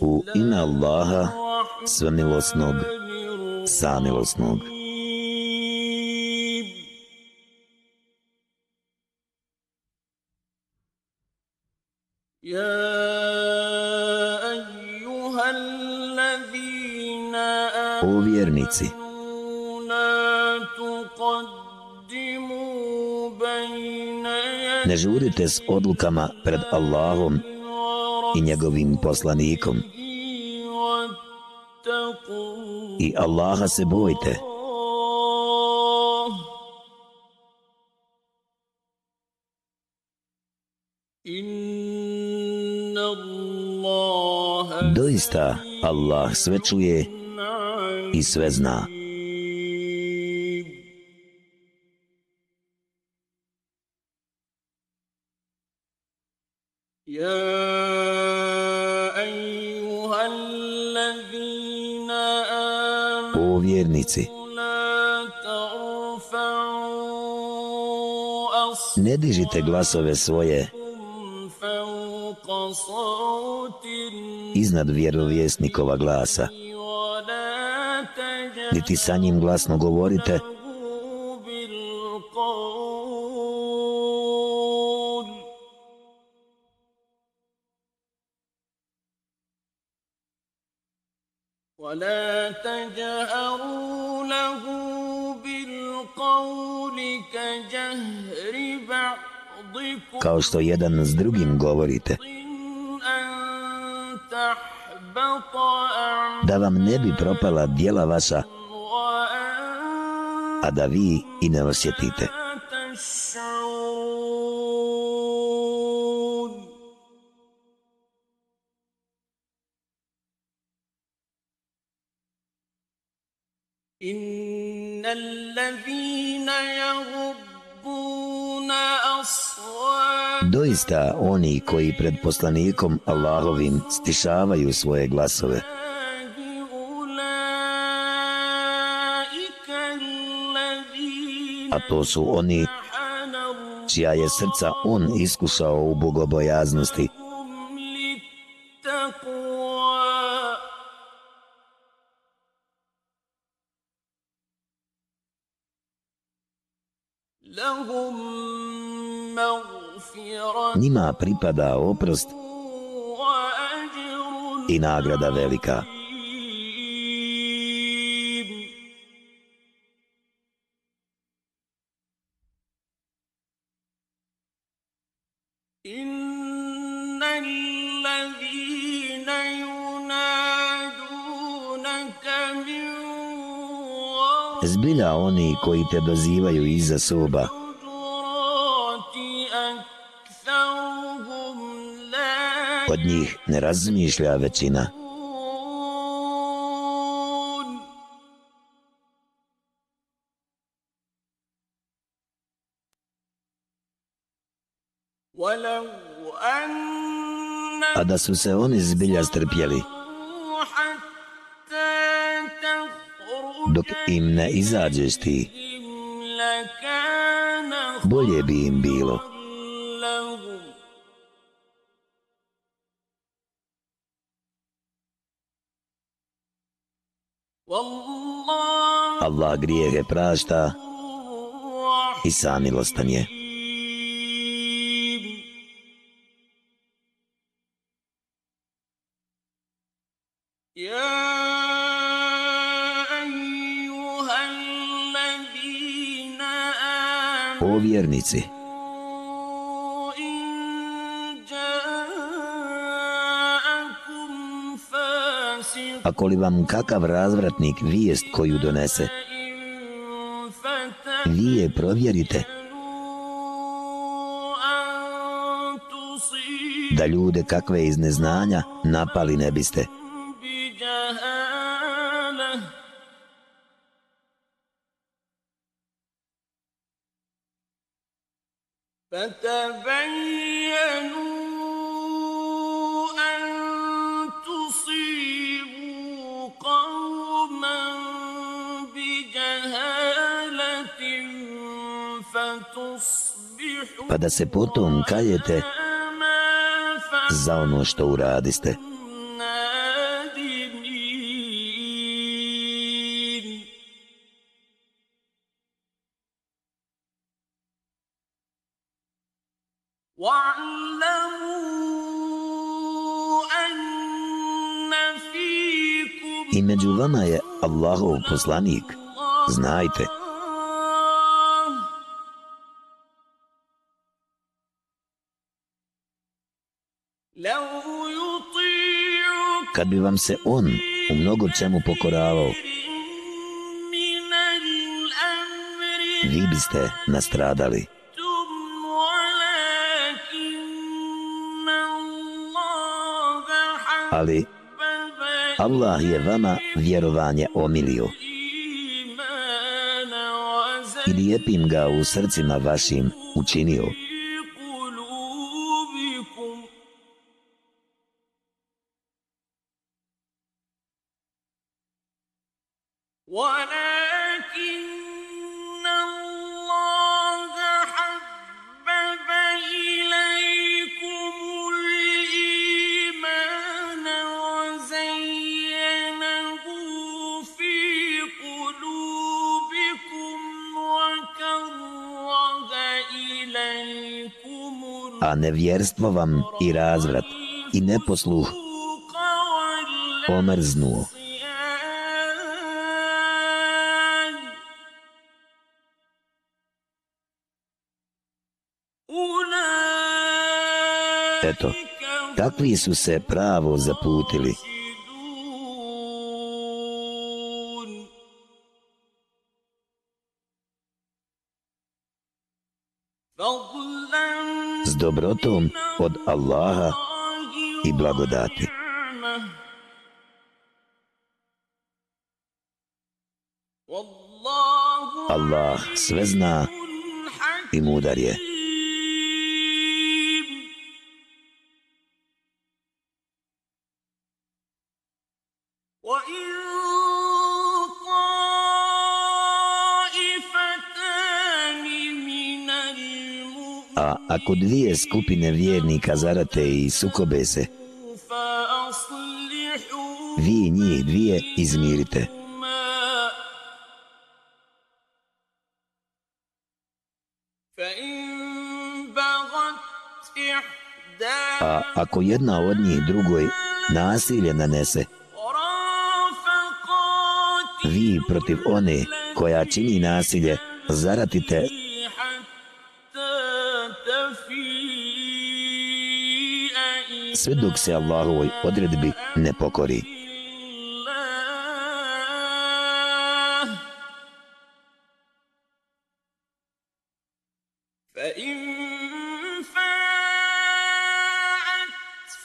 U ime Allaha, svemilosnog, samilosnog. O vjernici, ne žurite s odlukama pred Allahom i njegovim poslanikom. I Allaha se bojte. Doista Allah sve čuje i sve zna. Vjernici. Ne dižite glasove svoje iznad vjerovjesnikova glasa. Niti sa njim glasno govorite, kao što jedan s drugim govorite. Da vam ne bi propala dijela vaša, a da vi i ne osjetite. إن الذين يغضون Doista oni koji pred poslanikom Allahovim stišavaju svoje glasove. A to su oni čija je srca on iskušao u bogobojaznosti. Njima pripada oprost i nagrada velika. Zbilja oni koji te dozivaju iza soba, kod njih ne razmišlja većina. A da su se oni zbilja strpjeli, dok im ne izađeš ti, bolje bi im bilo. Allah grijehe prašta i samilostan je. Vjernici, ako li vam kakav razvratnik vijest koju donese, vi je provjerite. Da ljude kakve iz neznanja napali ne biste. pa da se potom kajete za ono što uradiste. I među vama je Allahov poslanik. Znajte. Znajte. Kad bi vam se on u mnogo čemu pokoravao, vi biste nastradali. Ali Allah je vama vjerovanje omilio. I lijepim ga u srcima vašim učinio. A nevjerstvo vam i razvrat i neposluh omrznuo. Eto, takvi su se pravo zaputili. S dobrotom od Allaha i blagodati. Allah sve zna i mudar je. A ako dvije skupine vjernika zarate i sukobe se, vi njih dvije izmirite. A ako jedna od njih drugoj nasilje nanese, vi protiv one koja čini nasilje zaratite sve dok se Allahovoj odredbi ne pokori.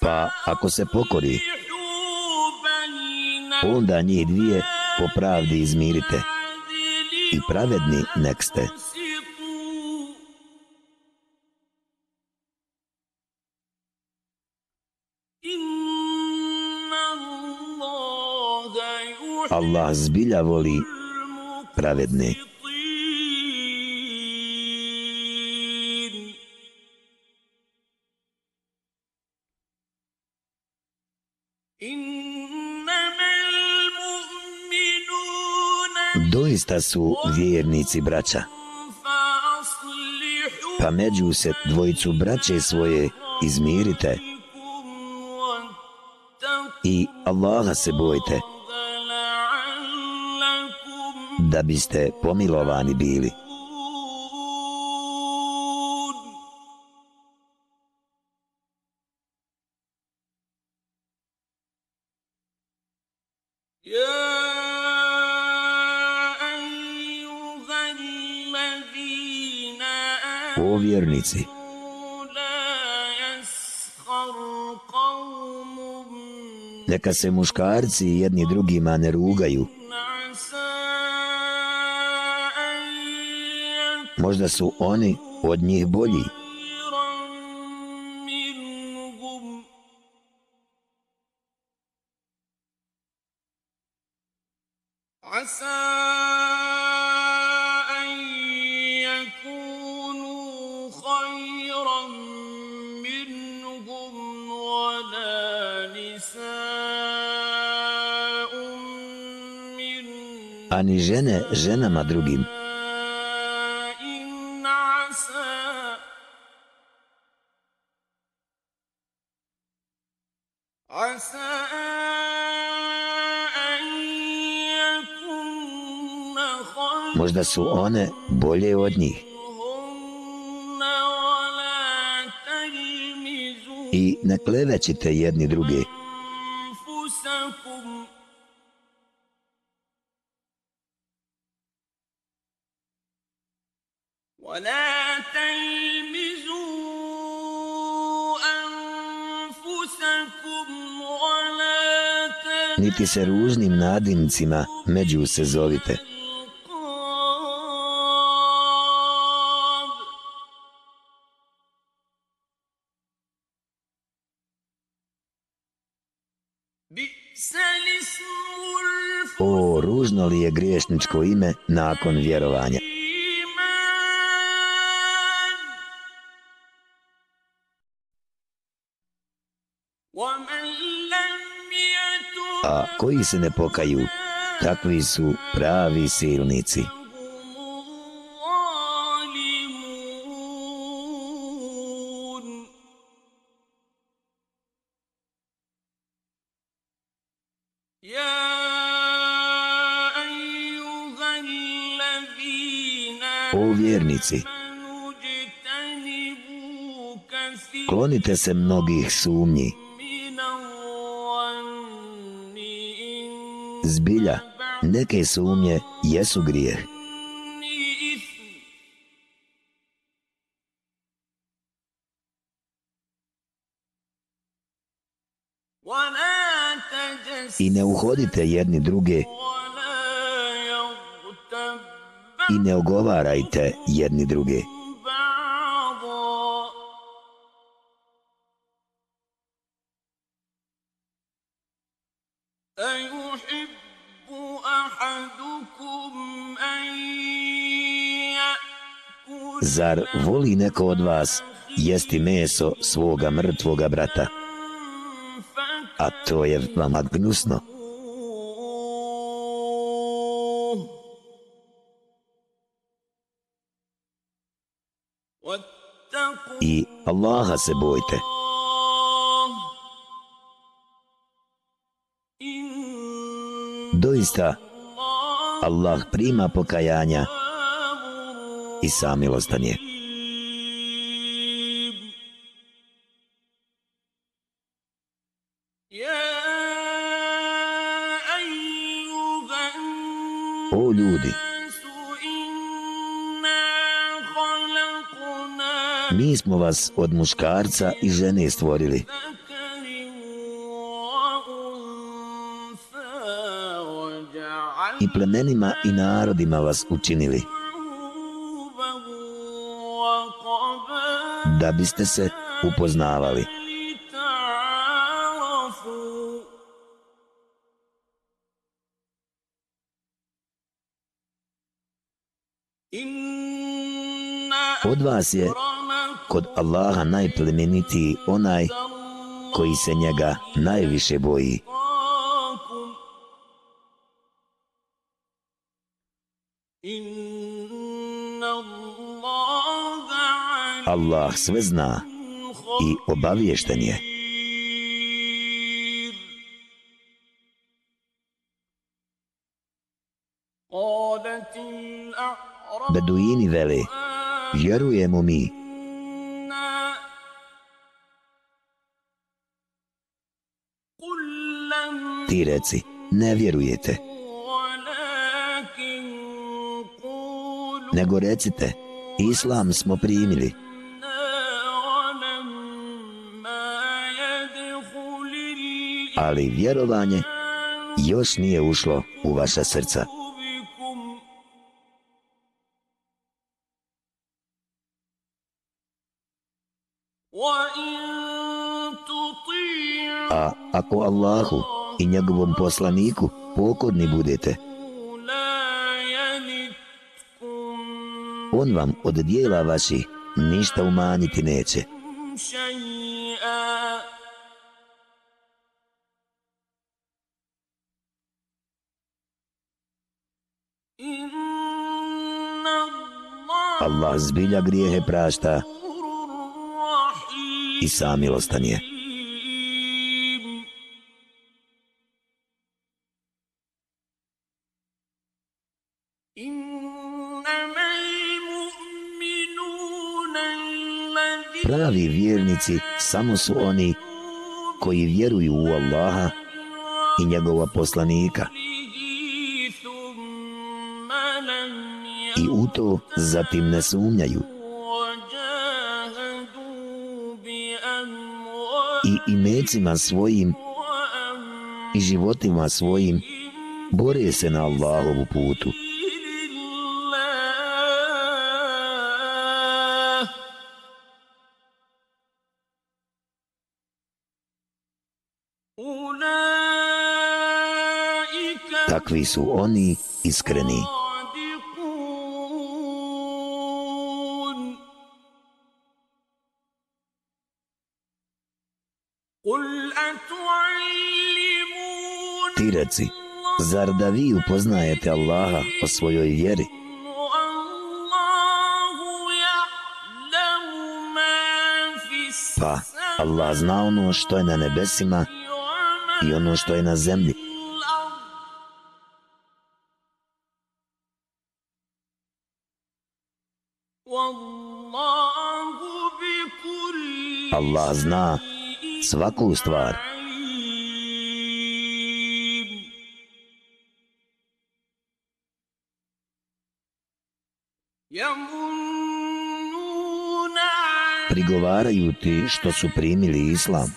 Pa ako se pokori, onda njih dvije po pravdi izmirite i pravedni nek ste. Allah zbilja voli pravedne. Doista su vjernici braća. Pa među se dvojicu braće svoje izmirite i Allaha se bojte da biste pomilovani bili. O vjernici, neka se muškarci jedni drugima ne rugaju, možda su oni od njih bolji. mene ženama drugim. Možda su one bolje od njih. I ne klevećite jedni drugi. Niti se ružnim nadimcima među se zovite. O, ružno li je griješničko ime nakon vjerovanja? A koji se ne pokaju, takvi su pravi silnici. O vjernici, klonite se mnogih sumnji, Zbilja, neke sumnje jesu grijeh. I ne uhodite jedni druge i ne ogovarajte jedni druge. Zar voli neko od vas jesti meso svoga mrtvoga brata? A to je vama gnusno. I Allaha se bojte. Doista, Allah prima pokajanja i samilostan je. O ljudi, mi smo vas od muškarca i žene stvorili. I plemenima i narodima vas učinili. Da biste se upoznavali. Od vas je kod Allaha najplemenitiji onaj koji se njega najviše boji. Allah sve zna i obaviješten je. Beduini vele, vjerujemo mi. Ti reci, ne vjerujete. Nego recite, Islam smo primili. Ali vjerovanje još nije ušlo u vaša srca. A ako Allahu i njegovom poslaniku pokodni budete, on vam od dijela vaši ništa umanjiti neće. Allah zbilja grijehe prašta i samilostan je. Pravi vjernici samo su oni koji vjeruju u Allaha i njegova poslanika u to zatim ne sumnjaju i imecima svojim i životima svojim bore se na Allahovu putu. Takvi su oni iskreni. Reci, zar da vi upoznajete Allaha o svojoj vjeri? Pa, Allah zna ono što je na nebesima i ono što je na zemlji. Allah zna svaku stvar. Prigovaraju ti što su primili islam.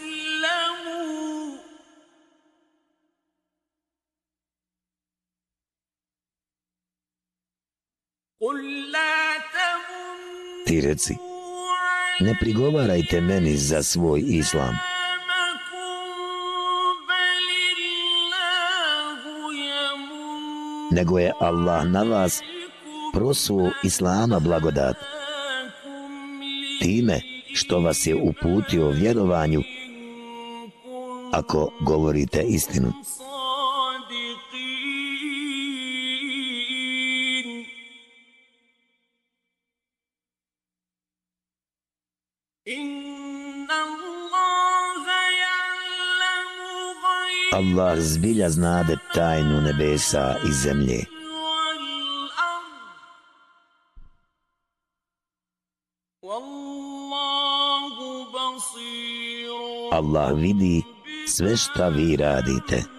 Ti reci, ne prigovarajte meni za svoj islam. Nego je Allah na vas prosuo Islama blagodat. Time što vas je uputio vjerovanju ako govorite istinu. Allah zbilja znade tajnu nebesa i zemlje. Allah vidi sve šta vi radite.